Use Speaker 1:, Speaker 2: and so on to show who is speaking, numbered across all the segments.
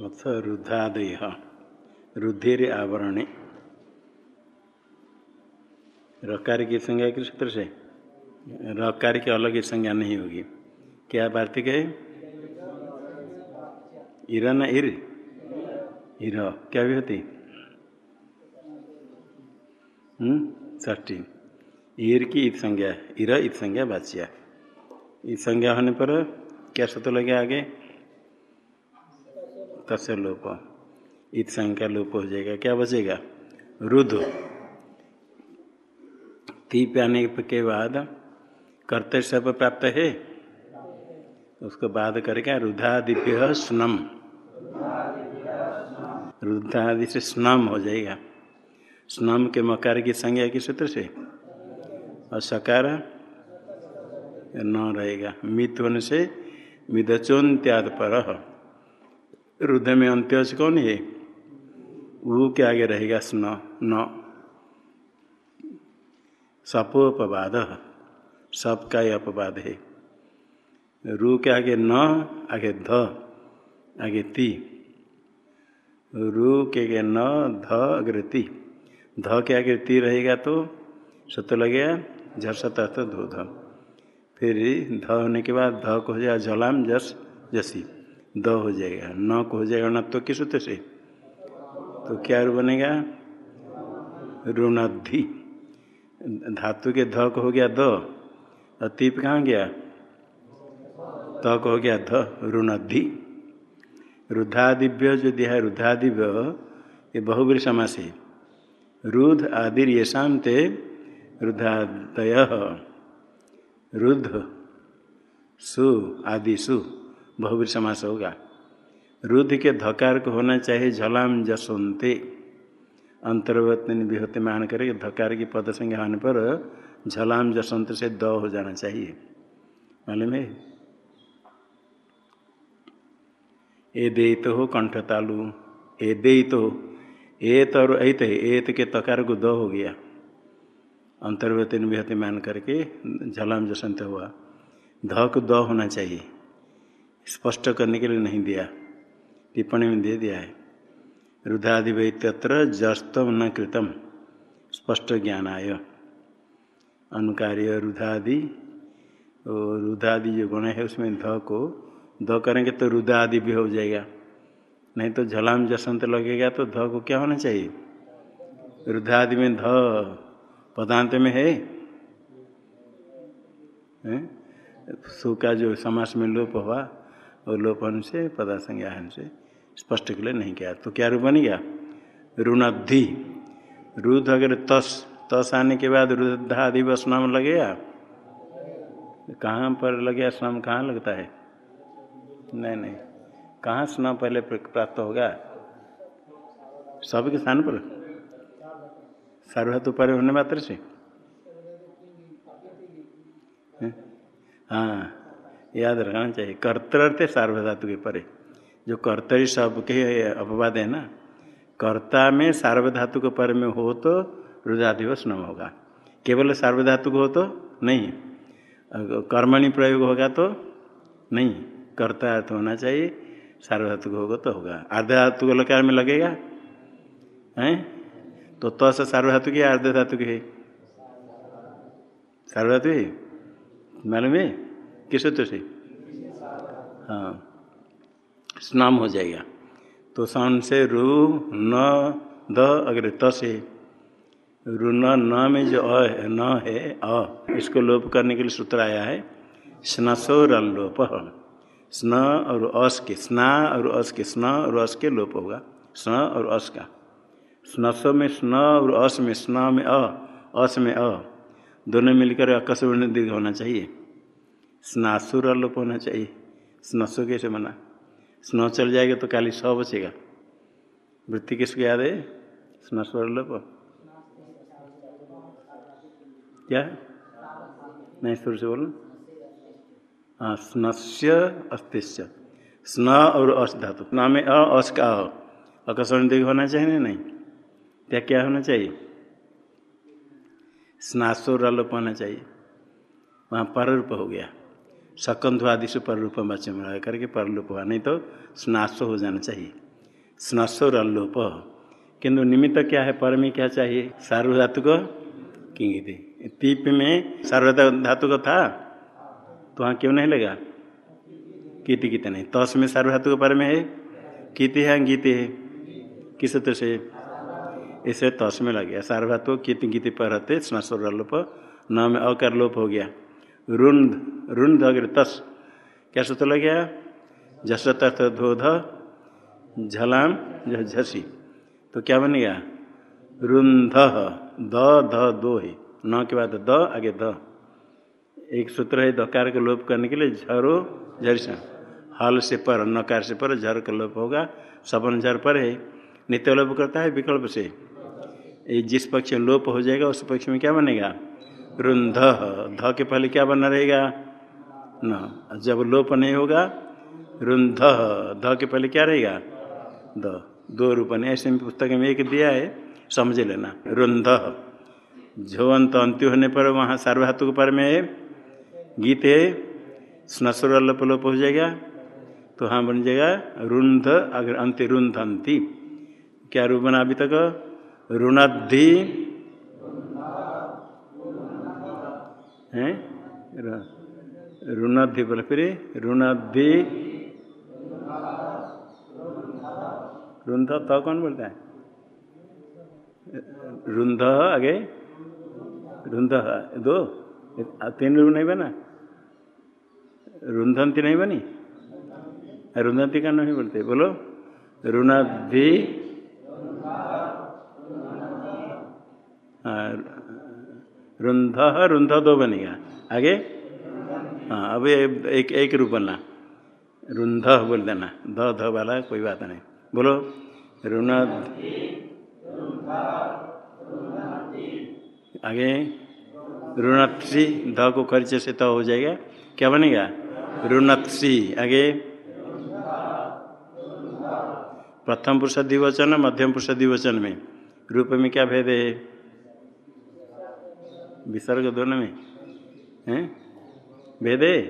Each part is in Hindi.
Speaker 1: अथ रुद्धादय रुधिर आवरण। रकार की संज्ञा किस सूत्र से? रकार की अलग संज्ञा नहीं होगी। क्या वार्तिक है इर न इर? इर। क्या भी होती? ष्टी ईर की ईद संज्ञा। इर ईद संज्ञा बाच्या ईद संज्ञा होने पर क्या सूत्र लगे आगे? तस्य लोप इत संख्या लोप हो जाएगा। क्या बचेगा? रुद्ध तीप आने के बाद कर्तव्य सब प्राप्त है? उसको बाद करेगा रुद्धादिभ्य स्नम। रुद्धादि से स्नम हो जाएगा। स्नम के मकार की संज्ञा किस सूत्र से? और सकार न रहेगा। मित होने से मिदचोन्त्याद पर रुद्ध में अंत्य कौन है? वो के आगे रहेगा स्न, न। सपोपवाद। सप का ही अपवाद है। रू के आगे न, आगे ध, आगे ती। रू के आगे न, ध अग्र ती। ध के आगे ती रहेगा तो सत लगेगा झसत तो धो ध। फिर ध होने के बाद ध को हो जाएगा झलाम जस, जसी। द हो जाएगा न को हो जाएगा न तो किस सूत्र से? तो क्या बनेगा? ऋणाधि धातु के ध को हो गया द, और तीप कहाँ गया? त को हो गया ध ऋणाधि रुद्धादिव्य जो दिया है रुद्धादिव्य ये बहुबरी समास है। रुद्ध ये शांत रुद्धादय रुद्ध सु, आदि सु। बहुवीर समास होगा रुद्ध के धकार को होना चाहिए झलाम जसोन्ते अंतर्वत विहते मान करे धकार की पद संज्ञा होने पर झलाम जसंत से द हो जाना चाहिए। मालूम है? ए दे तो हो कंठ तालु ए दे तो एत और ऐत है एत के तकार को द हो गया। अंतर्वत विहते मान करके झलाम जसंत हुआ। ध को द होना चाहिए। स्पष्ट करने के लिए नहीं दिया। टिप्पणी में दे दिया है। रुद्रादि वैत्यत्र जस्तम न कृतम। स्पष्ट ज्ञान आय। अनुकार्य रुद्रादि। और रुद्रादि जो गुण है उसमें ध को ध करेंगे तो रुद्रादि भी हो जाएगा। नहीं तो झलाम जसंत लगेगा तो ध को क्या होना चाहिए? रुद्रादि में ध पदांत में है, है? का जो समास में लोप हुआ और लोपन से पदा संज्ञान से स्पष्ट के लिए नहीं किया। तो क्या रूप बन गया? ऋणाधि रुद्ध अगर तस तस आने के बाद रुद्धादि व स्नाम लगेगा? कहाँ पर लगे स्नाम कहाँ लगता है? नहीं नहीं। कहाँ स्नाम पहले प्राप्त होगा? सबके स्थान पर? सर्वहत ऊपर होने मात्र से? हाँ। याद रखना चाहिए। कर्तर्थ सार्वधातु के परे। जो कर्तरी सब के अपवाद है ना, कर्ता में सार्वधातु के पर में हो तो रुदाधिवस न होगा। केवल सार्वधातु हो तो नहीं। कर्मणि प्रयोग होगा तो नहीं। कर्ता अर्थ होना चाहिए सार्वधातु होगा तो होगा। अर्धधातु लकार में लगेगा? हैं? तो त से सार्वधातु की अर्ध धातु की है? सार्वधातु है। मालूम है? किस सूत्र से? हाँ। स्नाम हो जाएगा। तो सन से रू, न द अगर त से। रू, न न में जो अ है, न है, अ। इसको लोप करने के लिए सूत्र आया है। स्नसोर लोप स्न और अस के, स्ना और अस के, स्न और अस के लोप होगा। स्न और अस का। स्नसो में स्न और अस में स्न में अ, अस में अ। दोनों मिलकर अकस्म दीर्घ होना चाहिए। स्नासुर लोप होना चाहिए। स्नसु कैसे बना? स्नो चल जाएगा तो काली सौ बचेगा। वृत्ति किसको याद है? स्नस्वर लोप? क्या? नहीं, सुर से बोलो। हाँ स्नस्य अस्तिश्य स्न और अस धातु। स्न में अस का अकस्मण दिग होना चाहिए नहीं? क्या क्या होना चाहिए? स्नासुर लोप होना चाहिए। वहाँ पर रूप हो गया। सकंध आदि से पर रूप में रह करके परलोप हुआ। नहीं तो स्नासो हो जाना चाहिए। स्नस्वर अल्लोप। किंतु निमित्त क्या है? पर में क्या चाहिए? सार्वधातु को किंगित तीप में सार्वधा धातु का था? तो वहाँ क्यों नहीं लगा? कीति कित नहीं तस में सार्वधातु को पर में है? कीति है गीति है? किस सूत्र से? इसे तस में लग गया। सार्वधातु कीति गीति पर रहते स्नस्वर लोप न में अकार लोप हो गया। रुंद रुंद अगर तस, क्या सूत्र लग? गया जस तर्थ धोध, झलाम झसी। तो क्या बनेगा रुंध द, ध, दो है। न के बाद द, आगे द। एक सूत्र है दकार का लोप करने के लिए झरो झरिशा हल से पर नकार से पर, झर का लोप होगा। सपन झर पर है। नित्य लोप करता है, विकल्प से। ये जिस पक्ष लोप हो जाएगा, उस पक्ष में क्या बनेगा? रुंध। ध के पहले क्या बना रहेगा? न। जब लोप नहीं होगा, रुंध। ध के पहले क्या रहेगा? द। दो रूप ने ऐसे में पुस्तक में एक दिया है, समझ लेना। रुंध। झोंत अंत्य होने पर वहाँ सार्वधातु पर में गीत है स्नस्वर लोप हो जाएगा तो हाँ बन जाएगा रुंध, अगर अंत्य रुंध अंति क्या रूप बना अभी तक? ऋणाधि है? ऋणाधि बोले, फिर ऋणाधि रुंध तो कौन बोलता है? रुंध आगे? रुंध दो? तीन रूप नहीं बना? रुंधंती नहीं बनी? रुंधंती का नहीं बोलते? बोलो। रुणाधि रुंध रुंध दो बनेगा आगे? हाँ अब एक एक रूप बनना। रुंध बोल देना। ध ध वाला कोई बात नहीं। बोलो। रुण आगे? ऋणत्सी ध को खर्चे से तो हो जाएगा। क्या बनेगा? ऋणत्सी आगे? प्रथम पुरुष द्विवचन, मध्यम पुरुष द्विवचन में। रूप में क्या भेद है? विसर्ग दोनों में, हैं? भेद है?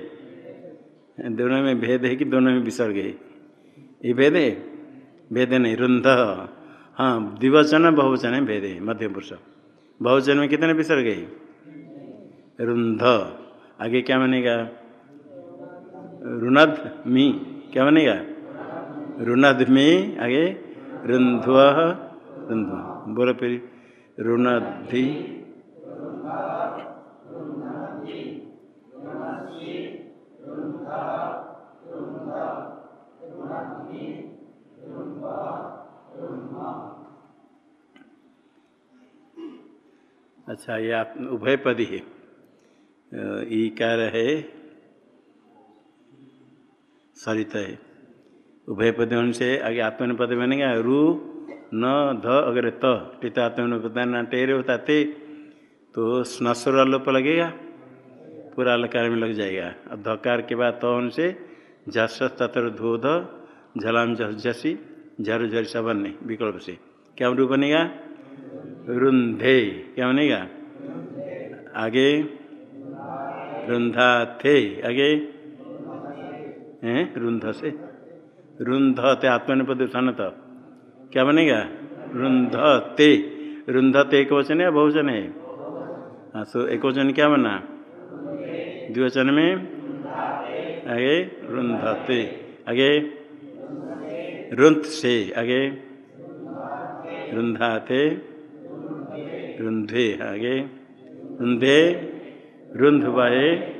Speaker 1: दोनों में भेद है कि दोनों में विसर्ग है? ये भेद है? भेद नहीं रुंध हाँ द्विवचन बहुवचन है भेद है मध्यम पुरुष। बहुवचन में कितने विसर्ग है? रुंध आगे क्या बनेगा? रुणध मी, क्या बनेगा? रुणध में, आगे रुंध्व रुंध्व बोलो फिर। रुणधि अच्छा ये आप उभय पदी है। ईकार है सरित है। उभय पद से आगे आत्मन पद बनेगा। रू, न, ध, अगर त, टित पद टेरे होता ते। तो स्नस्वर लोप लगेगा, पूरा लकार में लग जाएगा। और धकार के बाद तो से झस तत्र धोध, झलाम झसी झर झर सबन नहीं विकल्प से। क्या रूप बनेगा? रुंधे। क्या बनेगा? आगे। रुंधा थे आगे। हैं? रुंध से रुंध ते आत्मनिपद उठान तो क्या बनेगा? रुंध ते रुंध ते एक वचन है, बहुवचन है। हाँ तो एक वचन क्या बना? द्विवचन में? आगे, रुंधते। आगे रुंध से आगे, रुंधाते। रुंधे। आगे, रुंधे। रुंध बाए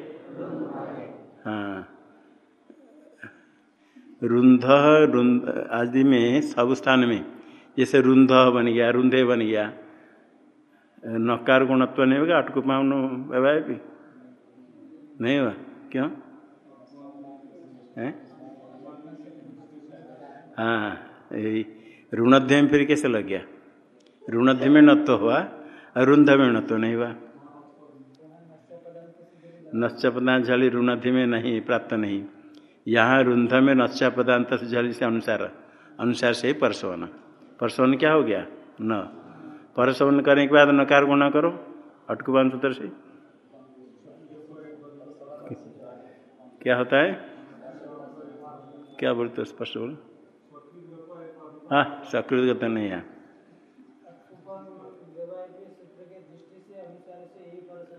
Speaker 1: हाँ। रुंध रुंध, आदि में, सब स्थान में, जैसे रुंध बन गया, रुंधे बन गया नकार गुणत्व नहीं होगा अटकुपावन व्यवहार भी। नहीं हुआ क्यों? है? हाँ ऋणाध्याय में फिर कैसे लग गया? ऋणाध्याय में नत्व हुआ और रुंध में नत्व नहीं हुआ। नश्च पदांत झली ऋणाध्य में नहीं, प्राप्त नहीं। यहाँ रुंध में नश्चा पदांत झली से अनुसार अनुसार से ही परसवन परसवन क्या हो गया? न। परसवन करने के बाद नकार गुणा करो। अटकुबान सूत्र से। क्या होता है? क्या बोलते स्पष्ट बोलो। हाँ सकृत तो नहीं है।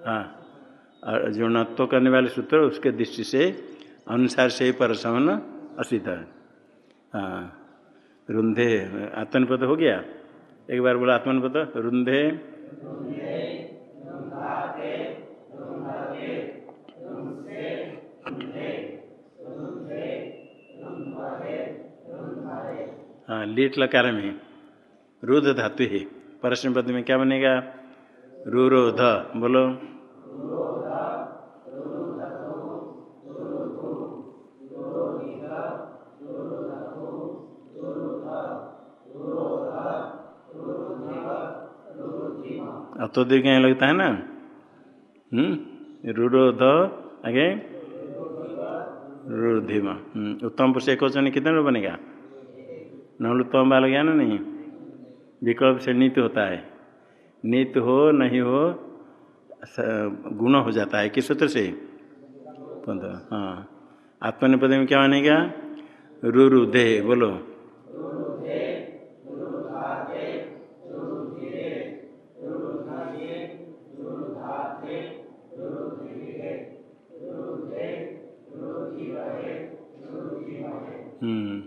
Speaker 1: हाँ और जो नत्व करने वाले सूत्र, उसके दृष्टि से अनुसार से ही परसवन असित हाँ। रुंधे आत्मनिपद हो गया। एक बार बोला आत्मनिपद रुंधे। हाँ लीट लकार में रुद धातु है। परस्म पद में क्या बनेगा? रुरोध। बोलो। अब तो दीर्घ लगता है ना? हम्म? रुरोध आगे? रुधिमा। हम्म, उत्तम पुरुष एक वचन कितने में बनेगा? नवलुत्तम बाल गया ना नहीं? विकल्प से नित्य होता है। नित्य हो नहीं हो गुण हो जाता है। किस सूत्र से? हाँ। आत्मनिपद में क्या मानेगा रुरुदे बोलो हम्म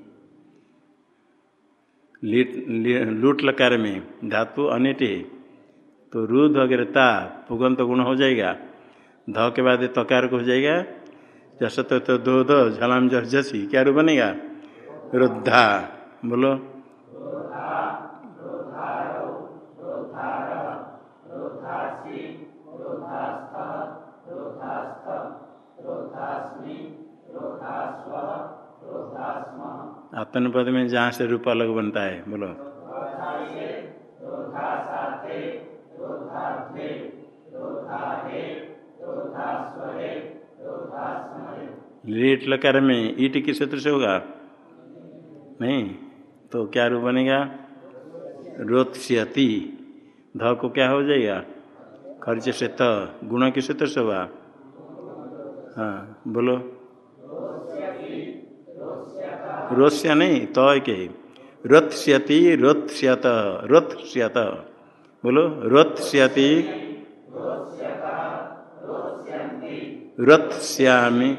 Speaker 1: लूट लकार में धातु अनिट है तो रुद वगैरह ता पुगंत गुण हो जाएगा। ध के बाद तकार को हो जाएगा। जस तो, दो दो झलाम जस जसी क्या रू बनेगा? रुद्धा। बोलो। आत्मनिपद में जहाँ से रूप अलग बनता है, बोलो। लीट लकार में ईट किस सूत्र से होगा? नहीं तो क्या रूप बनेगा? रोत्स्यति। ध को क्या हो जाएगा? खर्च से त, गुण किस सूत्र से होगा। हाँ बोलो। रोत्स्य नहीं तो के रोत्स्यति, रोत्स्यत रोत्स्यत। बोलो, रोत्स्यति, रोत्स्यामि।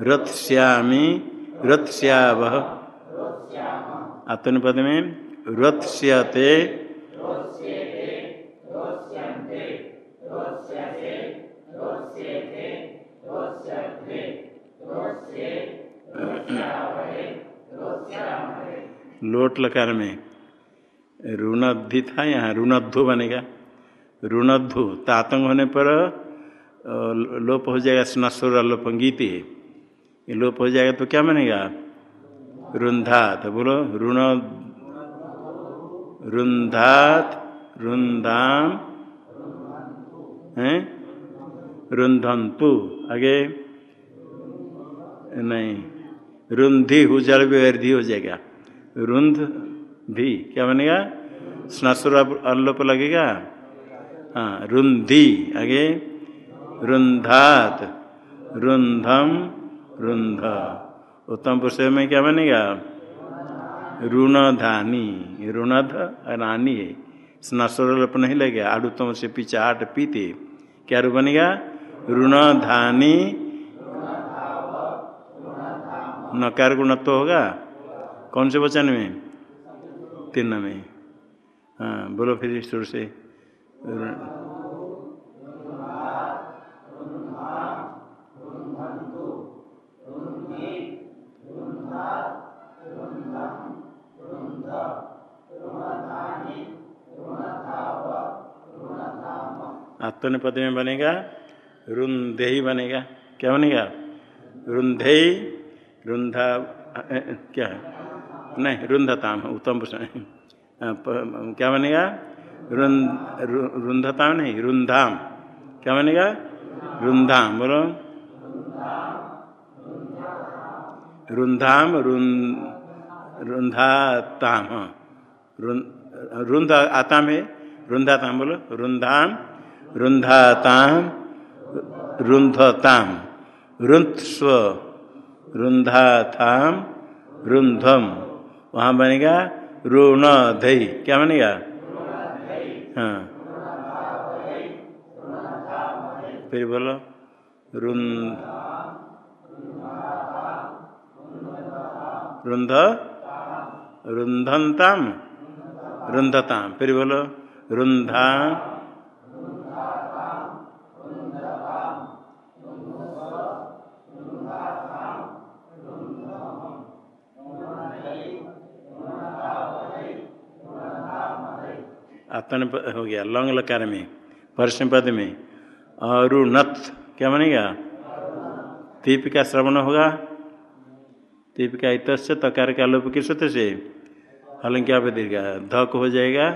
Speaker 1: रोत्स्यामि, रोत्स्याव। आत्मनिपद में रोत्स्यते लोट लकार में ऋणधि था यहाँ ऋणध्वु बनेगा। ऋणध्वु तातंग होने पर लोप हो जाएगा स्नस्वर लोप गीति ये लोप हो जाएगा तो क्या बनेगा? रुंधात, बोलो ऋण रुंधात, रुंधाम, हैं? रुंधंतु, आगे, नहीं, रुंधी हुजल व्यर्थी हो जाएगा। रुंध भी। क्या बनेगा? स्नासुर अल्लोप लगेगा? हाँ रुंधी। आगे, रुंधात। रुंधम रुंध। उत्तम पुरुष में क्या बनेगा? ऋणधानी ऋणध रानी है। स्नासुर नहीं लगेगा। आडुतम से आठ पीते। क्या रू बनेगा? ऋणधानी नकार गुणत्व होगा? कौन से वचन में? तीन में। हाँ बोलो फिर सुर से। आत्मनिपद में बनेगा ही बनेगा। क्या बनेगा? रुंधे रुंधा क्या? है नहीं, रुंधताम उत्तम क्या बनेगा? रुंधताम नहीं, रुंधाम। क्या बनेगा? रुंधाम, बोलो। रुंधाम रुंधाताम रुंध आता में रुंधाताम, बोलो। रुंधाम, रुंधाताम, रुंधताम। रुंध स्व रुंधाथाम रुंधम। वहाँ बनेगा ऋण धई क्या बनेगा? हाँ। फिर बोलो, रुन रुंध रुंधनताम रुंधताम फिर बोलो रुंधा आतन हो गया, लंग लकार में परसम पद में। अरुणत क्या बनेगा? तीप का श्रवण होगा। दीप का इत तकार का लोप किस सूत्र से? हलंग क्या दीर्घा, धक हो जाएगा।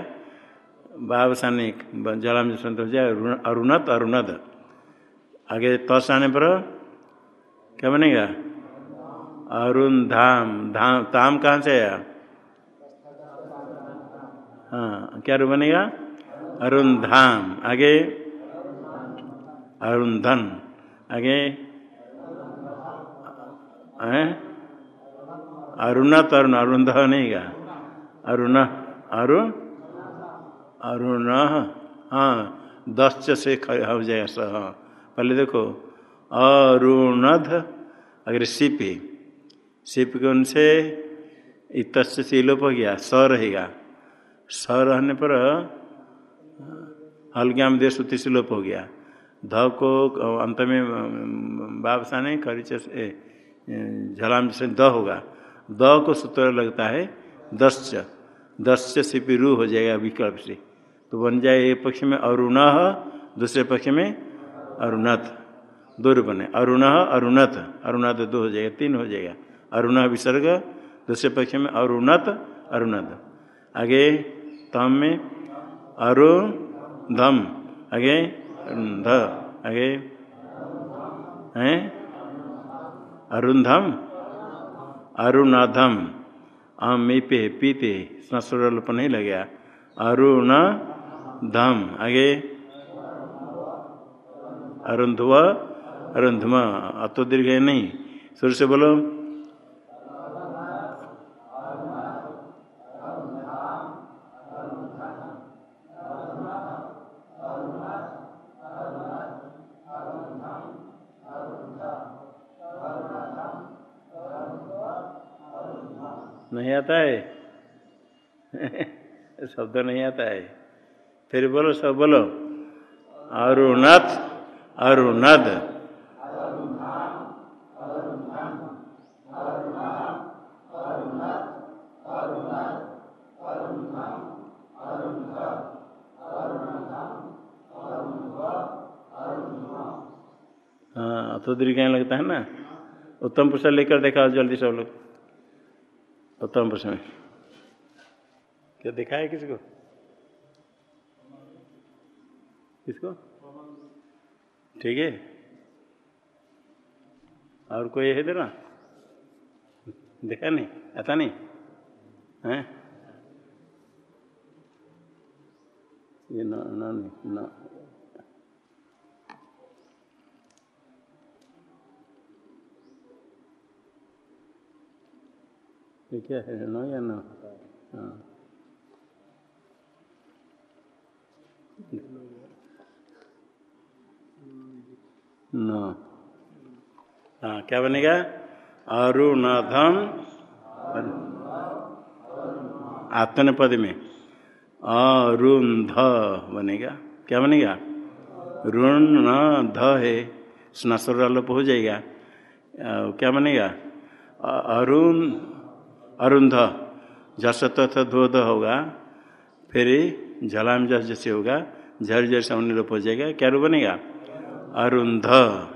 Speaker 1: बाब साने, जलाम संत हो जाएगा अरुणत अरुणद। आगे तस आने पर, क्या बनेगा? अरुण धाम धाम ताम कहाँ से आया? हाँ क्या रू बनेगा? अरुण धाम आगे? अरुण धन आगे अरुण तरुण, अरुण ध नहीं गा। अरुण अरुण अरुण हाँ दस से हो जाएगा स हाँ। पहले देखो, अरुणध, अगर सिप सिप के उनसे इत से लोप हो गया, स रहेगा। स रहने पर हल्ग्याम देश उति से लोप हो गया। ध को अंत में बाबसा ने खरीच झलाम से द होगा। द को सूत्र लगता है, दस्य। दस्य सिपी रू हो जाएगा विकल्प से। तो बन जाए एक पक्ष में अरुण, दूसरे पक्ष में अरुणथ दो रूप बने। अरुण अरुणथ अरुणथ दो हो जाएगा, तीन हो जाएगा। अरुण विसर्ग, दूसरे पक्ष में अरुणत अरुणत आगे तम में अरुण धम आगे, ध, आगे, हैं? अरुणधम अरुणाधम। आम पे, पीते संस्वरूप नहीं लगेगा। अरुण धम आगे, अरुंधव, अरुंधम। अतो दीर्घ नहीं। शुरू से बोलो नहीं आता है शब्द नहीं आता है। फिर बोलो, सब बोलो अरुणथ अरुणद। हाँ तो दीर्घ लगता है ना? उत्तम पुरुष लेकर देखा, जल्दी सब लोग। उत्तम पुरुष में। क्या दिखाया किसको किसको? ठीक है। और कोई है तेरा? देखा नहीं, आता नहीं। है? ये न न नहीं, ना। ये क्या है, न या न? हाँ। न। हाँ क्या बनेगा? अरुणधम। आत्मपद में। अरुंध बनेगा। क्या बनेगा? ऋण न ध है स्नास्वर लोप हो जाएगा क्या बनेगा? अरुण, अरुंध। जस तथा धोध होगा। फिर झलाम जस जैसे होगा झर जैसे अन्य लोप हो जाएगा। क्या रूप बनेगा? अरुंध।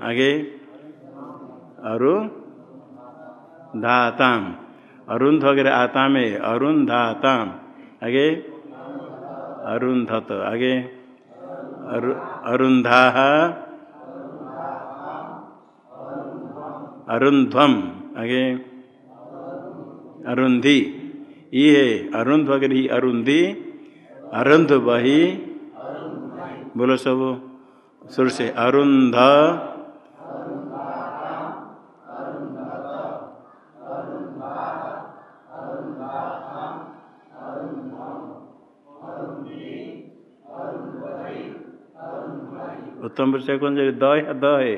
Speaker 1: आगे। अरु धाताम अरुंध वगैरह आता में अरुण धाताम आगे। अरुंधत। आगे। अरुंधा। अरुंध्वम। आगे। अरुंधी। ये है। अरुंध वगैरह अरुंधी। अरुंध बही। बोलो सब, सुर से अरुंध। उत्तम से कौन से द है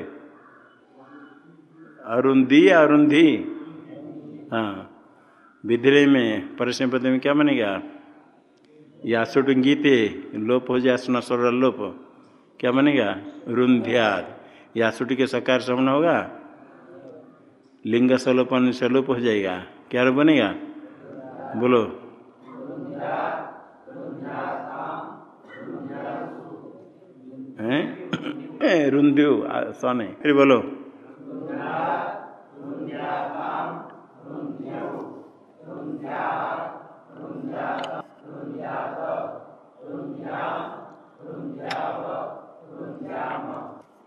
Speaker 1: अरुंधी अरुंधी। हाँ। विधि में परसम में क्या मानेगा या सुट गीते, लोप हो जाए स्वर लोप। क्या बनेगा? रुंध्याद। या सुट के सकार समन होगा? लिंग सलोपन सलोप हो जाएगा। क्या रूप बनेगा? बोलो। रुंध्यु सोने। फिर बोलो।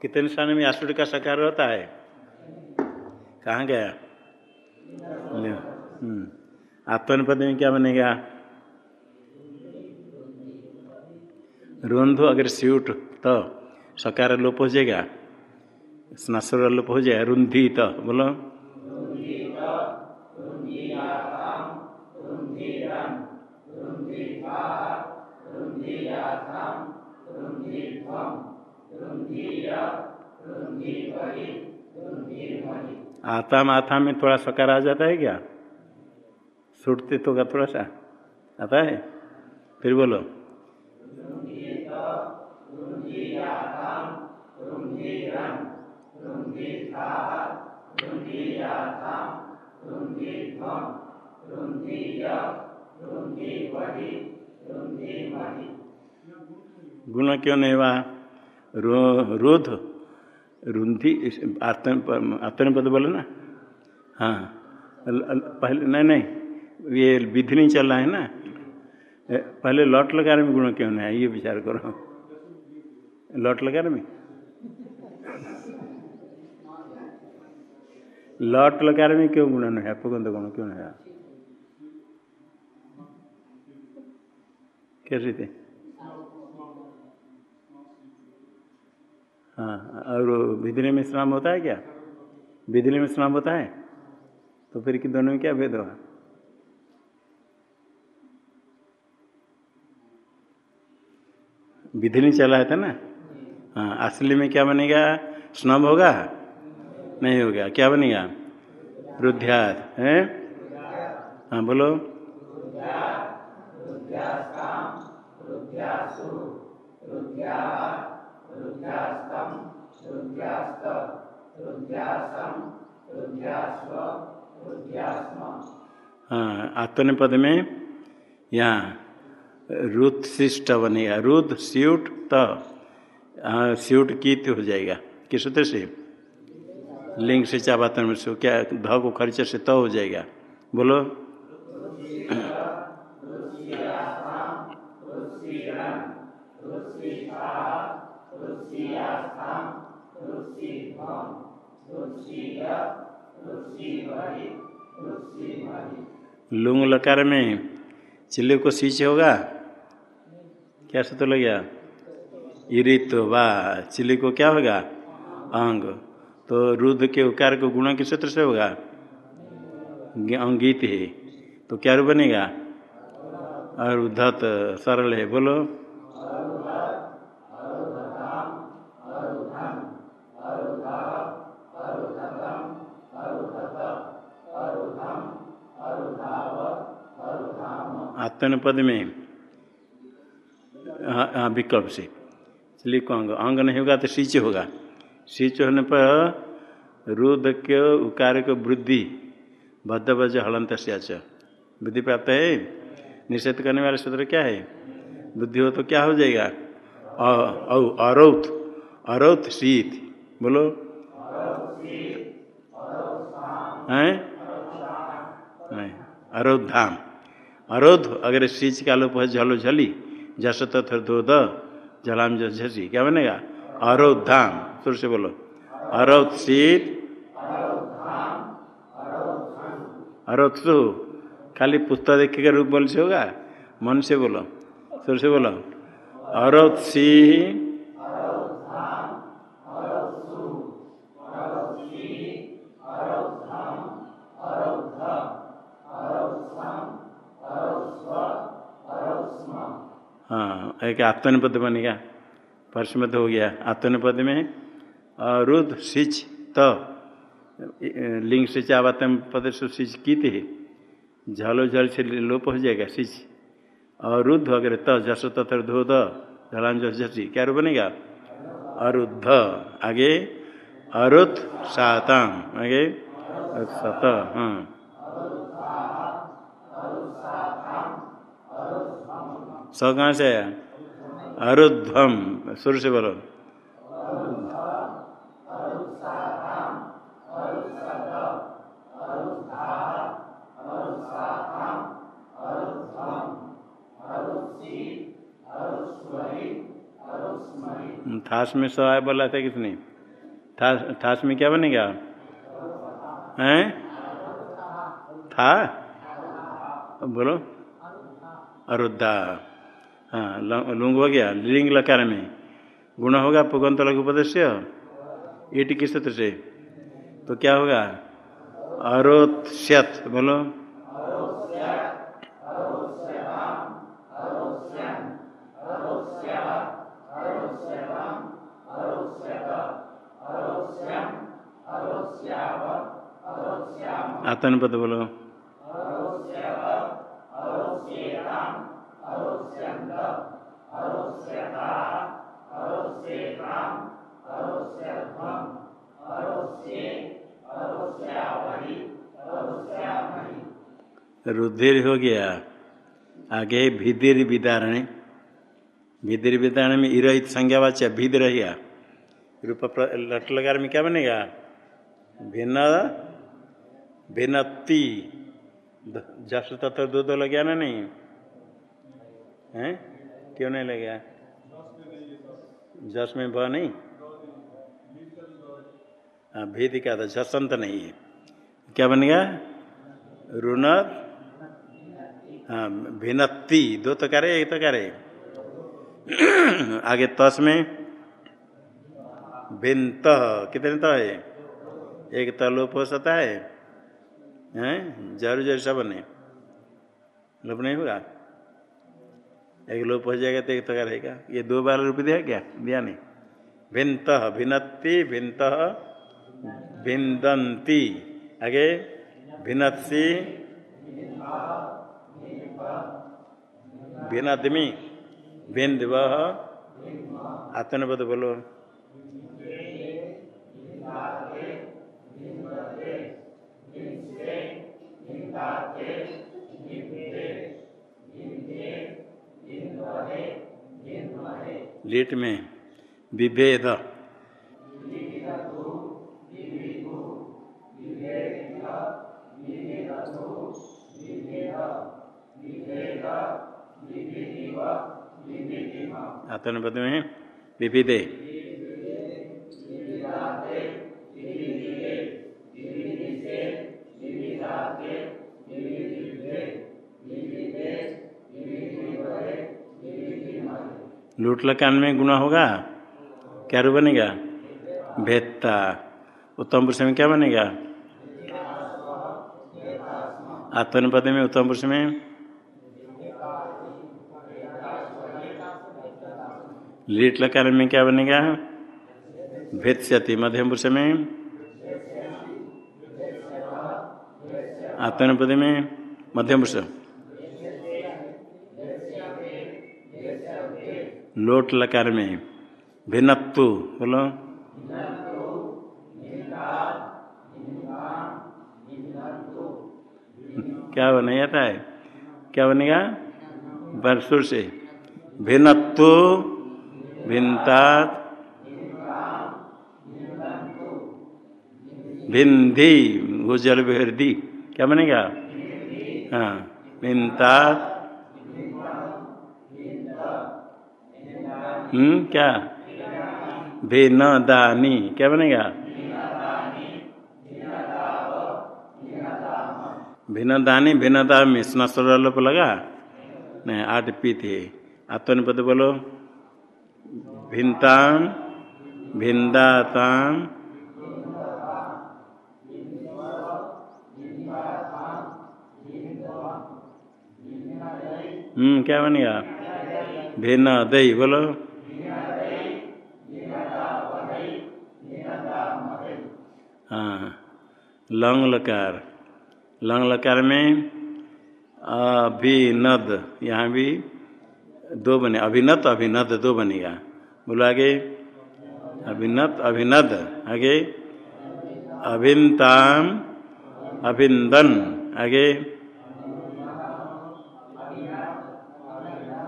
Speaker 1: कितने स्थान में आसुड़ का सकार होता है? कहाँ गया? आत्मन आत्मनिपद में क्या बनेगा? रुन्धु अगर स्यूट तो सकार लोप हो जाएगा। स्नासुर लोप हो जाएगा। रुंधी तो बोलो। आता माथा में थोड़ा सकार आ जाता है क्या? सुटते तो का थोड़ा सा। आता है? फिर बोलो। गुण क्यों नहीं हुआ? रो रोध। रुंधी आत्म पद बोले ना? हाँ। पहले, नहीं नहीं, ये विधि नहीं चल रहा है ना? पहले लौट लगा में गुण क्यों नहीं? है ये विचार करो। लौट लगा में लौट लगा में क्यों गुण नहीं है? पुगंध गुण क्यों नहीं है? कैसे थे? हाँ और बिजली में स्नान होता है क्या? बिजली में स्नान होता है? तो फिर कि दोनों में क्या भेद होगा चला है था ना? हाँ असली में क्या बनेगा? स्नब होगा? नहीं होगा। क्या बनेगा? रुद्ध्यात है? हाँ बोलो। हाँ आत्मन पद में यहाँ रुद शिष्ट बनेगा रुद स्यूट त स्यूट कीत हो जाएगा किस सूत्र से लिंग से चाबातन में से क्या ध को खर्च से त हो जाएगा बोलो लुंग लकार में चिल्ले को सींच होगा? क्या सूत्र लग गया इरित वाह चिल्ली को क्या होगा? अंग। तो रुद्ध के उकार को गुण के सूत्र से होगा? अंगित है। तो क्या बनेगा? और उद्धत सरल है, बोलो। आत्मन पद में हाँ विकल्प से। लिखो अंग अंग नहीं होगा तो सिंच होगा। सिंच होने पर रुद के उकार को वृद्धि बज हलंत से बुद्धि प्राप्त है? निषेध करने वाले सूत्र क्या है? बुद्धि हो तो क्या हो जाएगा? अरौथ अरौथ शीत। बोलो। हैं? अरौध धाम। अरोध, अगर सीच का लोप है, झलो झली जस तथ दो द जलाम झसी, क्या बनेगा? अरोध सुर से बोलो। अरोध शीत अरोध सु, खाली पुस्तक देख के रूप बोल से होगा? मन से बोलो, सुर से बोलो। अरोध सी हाँ एक आत्मनिपद बनेगा परसमत हो गया आत्मनिपद में अरुद्ध सिच त, लिंग से चावतम पद से सिच की थे झलो झल से लोप हो जाएगा सिच, अरुद्ध अगर त, जस तथा धो द झलान झसी क्या रू बनेगा? अरुद्ध, आगे अरुद्ध सातम, आगे सत हाँ। स कहाँ से आया? अरुद्धम। सुर से बोलो। थास में स आया बोला था कितने? थास थास में क्या बनेगा? हैं? था? बोलो। अरुद्धा। हाँ लुंग हो गया, लिंग लकार में। गुण होगा पुगंत लघु पदस्य ईट किस सूत्र से। तो क्या होगा? अरोत्स्यत, बोलो। आतन पद बोलो। रुधिर हो गया। आगे भिदिर विदारण। भिदिर विदारण में इरित संज्ञावाच्य भिद रहेगा रूप लट लगा में क्या बनेगा? भिन्न भिन्नति। जस तत्व दो दो लग गया ना नहीं। है? क्यों नहीं लग? गया जस में ब नहीं? हाँ भेद क्या था? जसंत नहीं है। क्या बनेगा रुनत हाँ दो तो करे, एक तो करे। आगे तस में, भिन्त। कितने तो है? एक तो लोप हो सकता है। हैं? ज़रूर ज़रूर सब नहीं लोप नहीं होगा? एक लोप हो जाएगा तो एक तो रहेगा ये दो बार रूप दिया क्या? दिया नहीं। भिन्त भिन्नति भिन्त। भिन्दंती आगे भिन्नसी भिन्नदमी भिन्द वह आत्मनिपद बोलो। लीट में। विभेद। आत्मनिपद में विविधे। लूट लकान में गुना होगा? क्या रू बनेगा? भेदता उत्तम पुरुष में क्या बनेगा? आत्मनिपद में उत्तम पुरुष में लीट लकार में क्या बनेगा? भेदस्यति मध्यम पुरुष में। आत्मनिपद में मध्यम पुरुष लोट लकार में भिन्नत्व बोलो। क्या बने जाता है? क्या बनेगा? बरसुर से। भिन्नत्व भिन्नता भिन्धि गुजल भिर्धि क्या बनेगा? हाँ भिन्नता हम्म क्या? भिन्न दानी क्या बनेगा? भिन्न दानी भिन्नता में लोप लगा? नहीं आठ पी थे आत्मनिपद बोलो। भिन्ताम भिन्दाताम हम्म क्या बनेगा? भिन्न दही बोलो। हाँ लंग लकार लंग लकार में अभिनद, यहाँ भी दो बने, अभिनत, अभिनद दो बनेगा। बोलो आगे। अभिनत, अभिनद। आगे। अभिनताम, अभिनदन। आगे।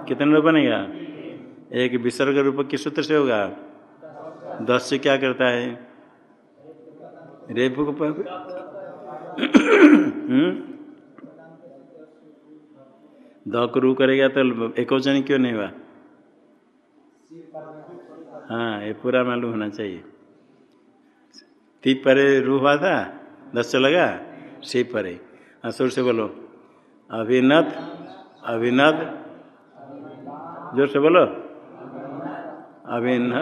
Speaker 1: कितने रूप बनेगा? एक विसर्ग रूप किस सूत्र से होगा? दस से क्या करता है? रेप को द को करेगा तो एक क्यों नहीं हुआ? हाँ ये पूरा मालूम होना चाहिए। ती परे रू हुआ था, दस लगा सी परे। हाँ सुर से बोलो। अभिनत अभिनत, ज़ोर से बोलो। अभिन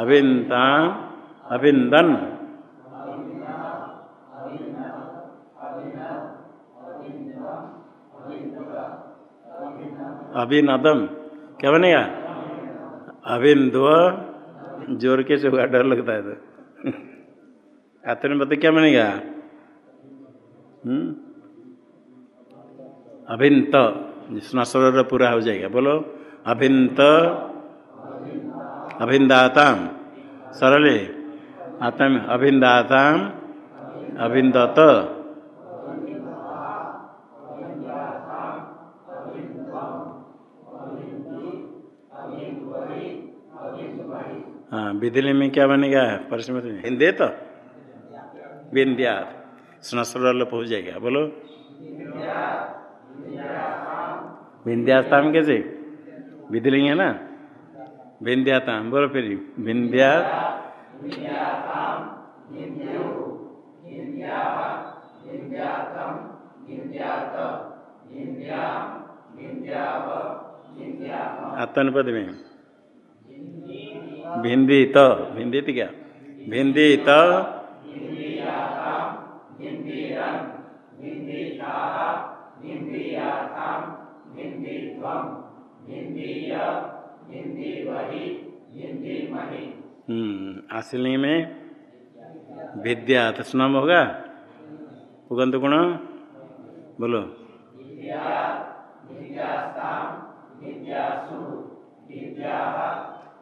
Speaker 1: अभिनता, अभिनदन। अभिनदम क्या बनेगा? अभिनदो ज़ोर के से होगा, डर लगता है तो। आते में क्या बनेगा अभिनत, जिसना पूरा हो जाएगा, बोलो। अभिनत, अभिनदाताम, सरल। आत्म अभिनदाताम, अभिनदत। हाँ विधिली में क्या बनेगा? परिश्रम में। हिंदे तो? विंध्या स्नसर हो जाएगा। बोलो। विंध्यास्ताम कैसे? विधिलिंग है ना? विंध्याताम बोलो फिर। विंध्या आत्मपद में। भिंदी त भिंदी थी क्या? भिंदी त हम्म आश्रलिंग में विद्या तो स्नम होगा? उगंत गुण? बोलो।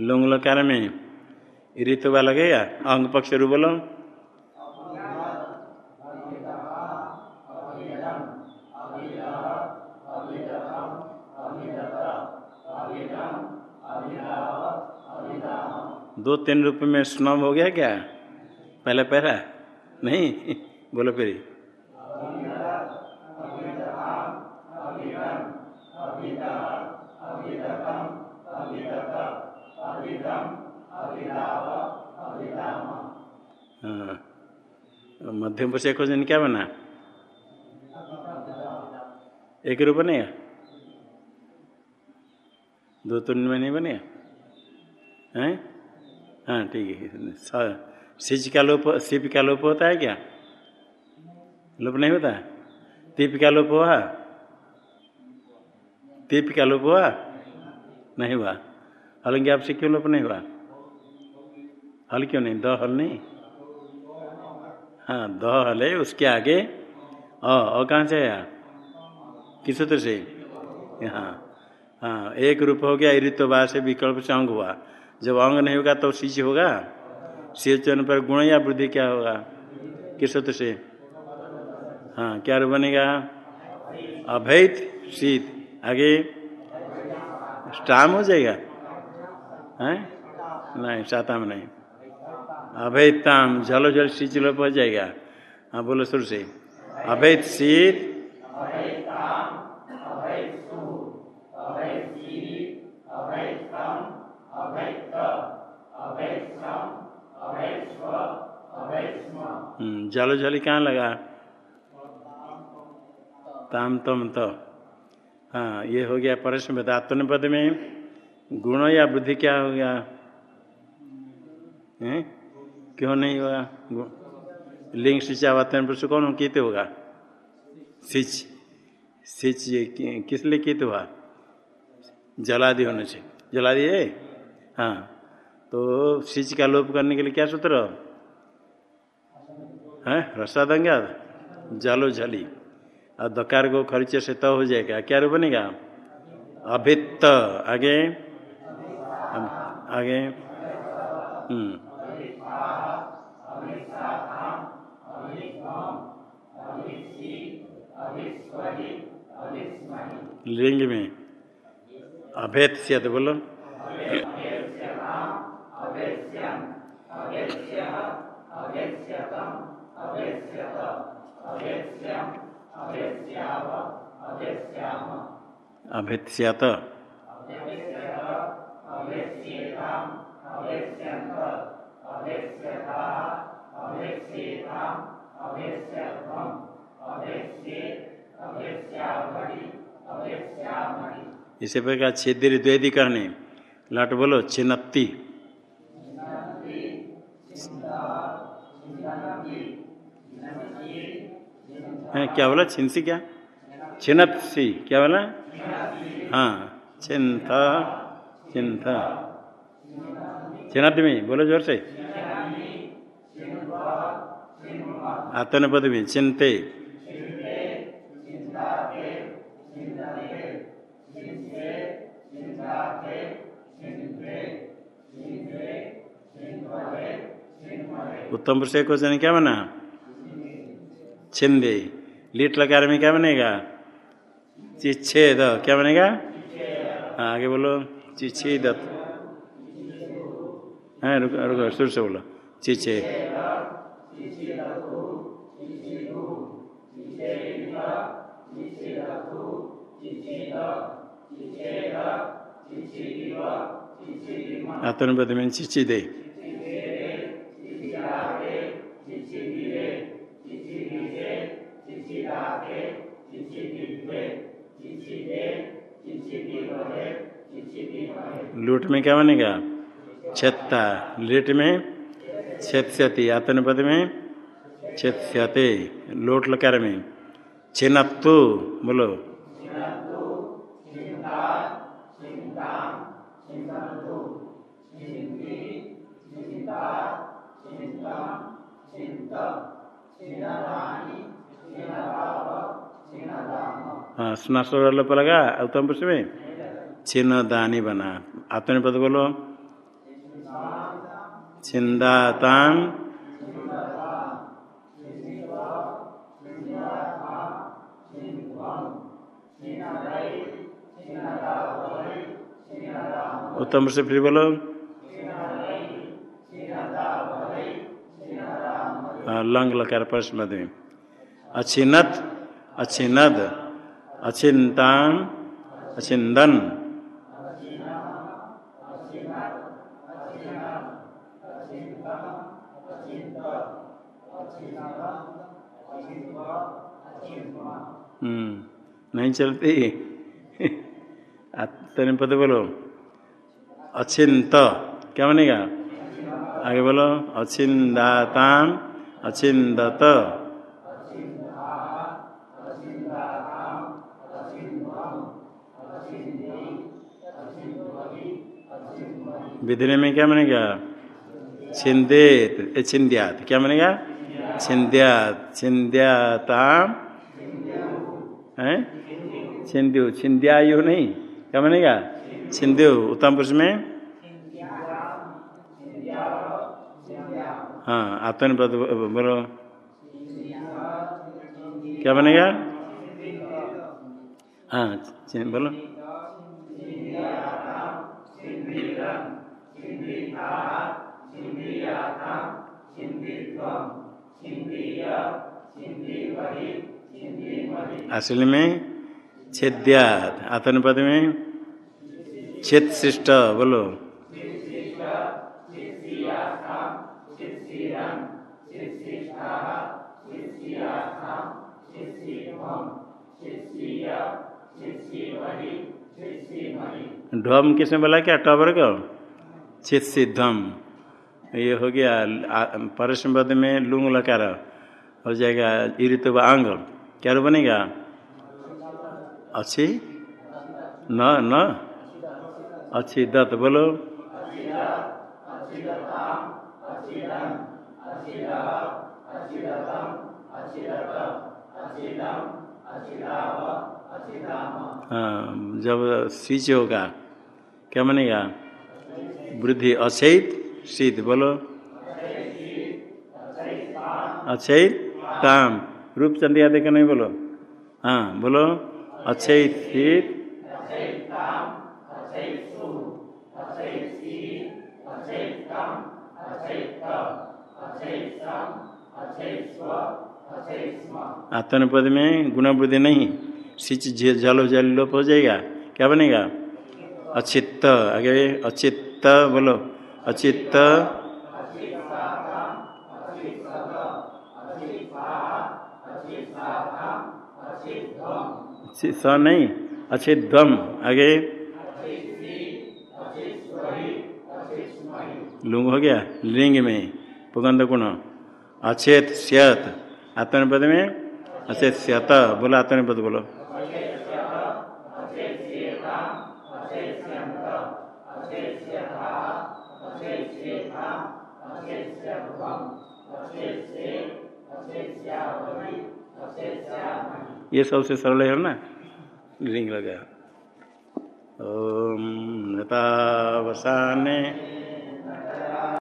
Speaker 1: लुंग लकार में ऋतुबा लगेगा अंग पक्ष रू बोलो। दो तीन रूप में स्नम हो गया क्या? पहले पहला। नहीं? बोलो फिर। मध्यम पुरुष एक दिन क्या बना? एक रूप बनेगा दो तीन में नहीं बनेगा हैं? हाँ ठीक है। सिज का लोप, सिप का लोप होता है क्या? लोप नहीं होता? तिप का लोप हुआ? तिप का लोप हुआ? नहीं हुआ। हालाँकि आपसे क्यों लोप नहीं हुआ? हल क्यों नहीं? द हल नहीं? हाँ द हल उसके आगे अ कहाँ से आया? किस सूत्र से? हाँ हाँ एक रूप हो गया ऋतुबार से विकल्प से अंग हुआ। जब अंग नहीं होगा तो सिच होगा। सिचन पर गुण या वृद्धि क्या होगा? किस सूत्र से? हाँ क्या रूप बनेगा? अभैत शीत। आगे। स्टाम हो जाएगा? हैं? नहीं साता में नहीं। अभैताम जल जल सिंचलो पहुँच जाएगा। हाँ बोलो सुर से। अभैत शीत। हम्म, जल जल कहाँ लगा? ताम तो तम तो। हाँ ये हो गया परस में दातुन पद में गुण या बुद्धि क्या हो गया? क्यों नहीं होगा लिंग सिंचावातन पुरुष कौन कित होगा? सिच सिच ये किस लिए कित हुआ? जलादि होने से। जलादि है? हाँ। तो सिच का लोप करने के लिए क्या सूत्र? है? रसादंगा जालो झली और दकार को खर्चे से त हो जाएगा। क्या रूप बनेगा? अभित्त। आगे? आगे? हम्म। लिंग में अभेद से बोलो। अभेत्स्यात इसे प्रकार छिद्र द्वेदी करने। लट बोलो, छिन्नती। क्या बोला? छिंसी क्या? छिन्नपसी क्या बोला? हाँ चिंत चिंत चिन्नत में, बोलो ज़ोर से। आतन पद में चिंते उत्तम पुरुष क्वेश्चन क्या बना? छिंदे। लीट लकार में क्या बनेगा? चिच्छेद। क्या बनेगा? आगे बोलो। चिच्छेद हाँ रुको रुको, शुरू से बोलो। चिच्छे आत्मपद में चिची दे में क्या बनेगा? छत्ता। लेट में छेत्स्यति। आतनपद में छेत्स्यते। लोट लकार में छिन्नत्तु। बोलो। हाँ लोप लगा उत्तम पुरुष में। छिन्न दानी बना। आत्मनि पद बोलो। छिंदाताम उत्तम पुरुष फिर बोलो। लंग लकार परस मद में अच्छिन्नत अच्छिन्नद अचिंतान अचिंदन हम्म नहीं चलती। आत्म पद बोलो। अचिंत क्या बनेगा? आगे बोलो। अचिंदाताम। अचिंदत। विधि में क्या बनेगा? छिंदेत। छिंद्यात। क्या बनेगा? छिंद्यात। छिंद्याताम। है? छिंदु छिंद्यायु नहीं? क्या बनेगा? छिंदु उत्तम पुरुष में? हाँ आत्मन पद, बोलो। क्या बनेगा? हाँ बोलो। असल में छेद्या आतन पद में छेद सृष्ट बोलो। ढम किसने बोला क्या? टबर को? चित सिद्धम ये हो गया परस्म में लुंग लकार, हो जाएगा ऋत अंग क्या रूप बनेगा? अच्छी? न न? अच्छी दत्त बोलो। हाँ जब स्विच होगा, क्या बनेगा? वृद्धि अचैत शीत बोलो। अचैत ताम। रूप चंदिया देखा नहीं बोलो? हाँ बोलो। अच्छे शीत। आत्मपद में गुण वृद्धि नहीं। सिच जल जल लोप हो जाएगा। क्या बनेगा? अचित्त। आगे अचित्त बोलो। अचित्त। स नहीं, अच्छे दम आगे। लुंग हो गया, लिंग में, पुगंध गुण। अचेत स्यत, आत्मनिपद में? अचेत स्यत, बोलो आत्मनिपद बोलो। ये सबसे सरल है ना? लिंग लगा ओम नतावसाने